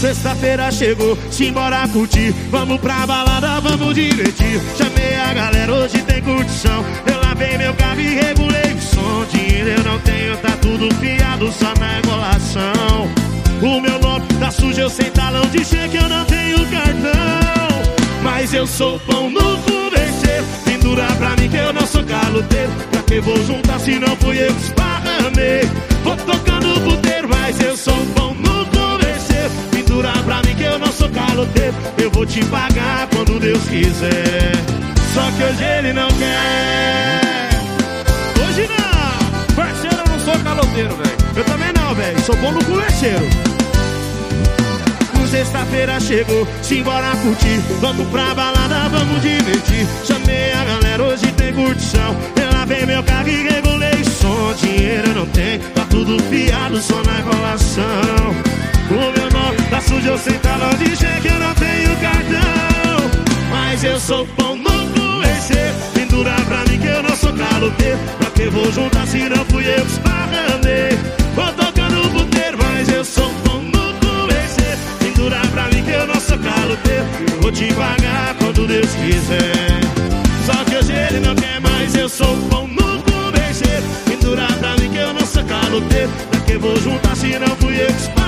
Sexta-feira chegou, simbora curtir. Vamos pra balada, vamos divertir. Chamei a galera, hoje tem curtição. Eu lavei meu carro e regulei o som. Dinheiro eu não tenho, tá tudo fiado Só na enrolação O meu nome tá sujo, eu sem talão de cheque Eu não tenho cartão. Mas eu sou pão no converseiro Pendura pra mim que eu não sou caloteiro. Pra que vou juntar se não fui eu que esparramei? Vou tocando puteiro, mas eu sou pão no vou te pagar quando Deus quiser. Só que hoje ele não quer. Hoje não. Parceiro, eu não sou caloteiro, velho. Eu também não, velho, sou bom no converseiro Sexta-feira chegou, simbora curtir. Vamos pra balada, vamos divertir. Chamei a galera, hoje tem curtição. Eu lavei meu carro e regulei. Som Dinheiro não tenho, tá tudo fiado Só na enrolação O meu nome tá sujo, eu talão de cheque Eu não tenho Mas eu sou bom no conhecer Pendura pra mim que eu não sou caloteiro. Pra que vou juntar se não fui eu que esparramei Vou tocando puteiro, mas eu sou bom no conhecer Pendura pra mim que eu não sou caloteiro. Vou te pagar quando Deus quiser. Só que hoje ele não quer mais, eu sou bom no convencer Pendura pra mim que eu não sou caloteiro. Pra que vou juntar se não fui eu que esparramei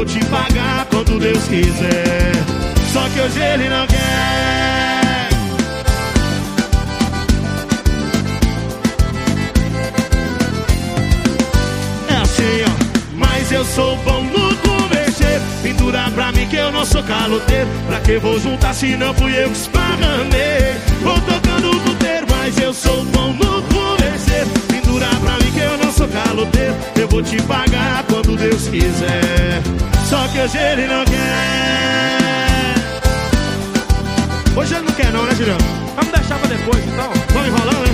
vou te pagar quando Deus quiser Só que hoje ele não quer É assim, ó. Mas eu sou bom no converser. Pendura pra mim que eu não sou caloteiro. Pra que vou juntar se não fui eu que esparramei? Vou tocando o puteiro, mas eu sou bom no converser. Pendura pra mim que eu não sou caloteiro. Eu vou te pagar quando Deus quiser. Só que hoje ele não quer. Hoje ele não quer, não, né, Juliano? Vamos deixar pra depois, então. Vamos enrolando?